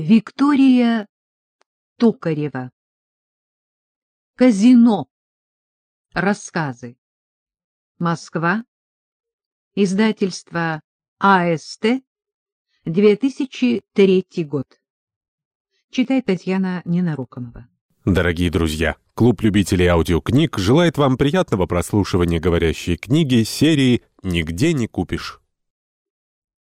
Виктория Токарева. Казино. Рассказы. Москва. Издательство АСТ. 2003 год. Читает Татьяна Ненарокомова. Дорогие друзья, клуб любителей аудиокниг желает вам приятного прослушивания говорящей книги серии «Нигде не купишь».